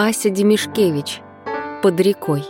Ася Демишкевич. Под рекой.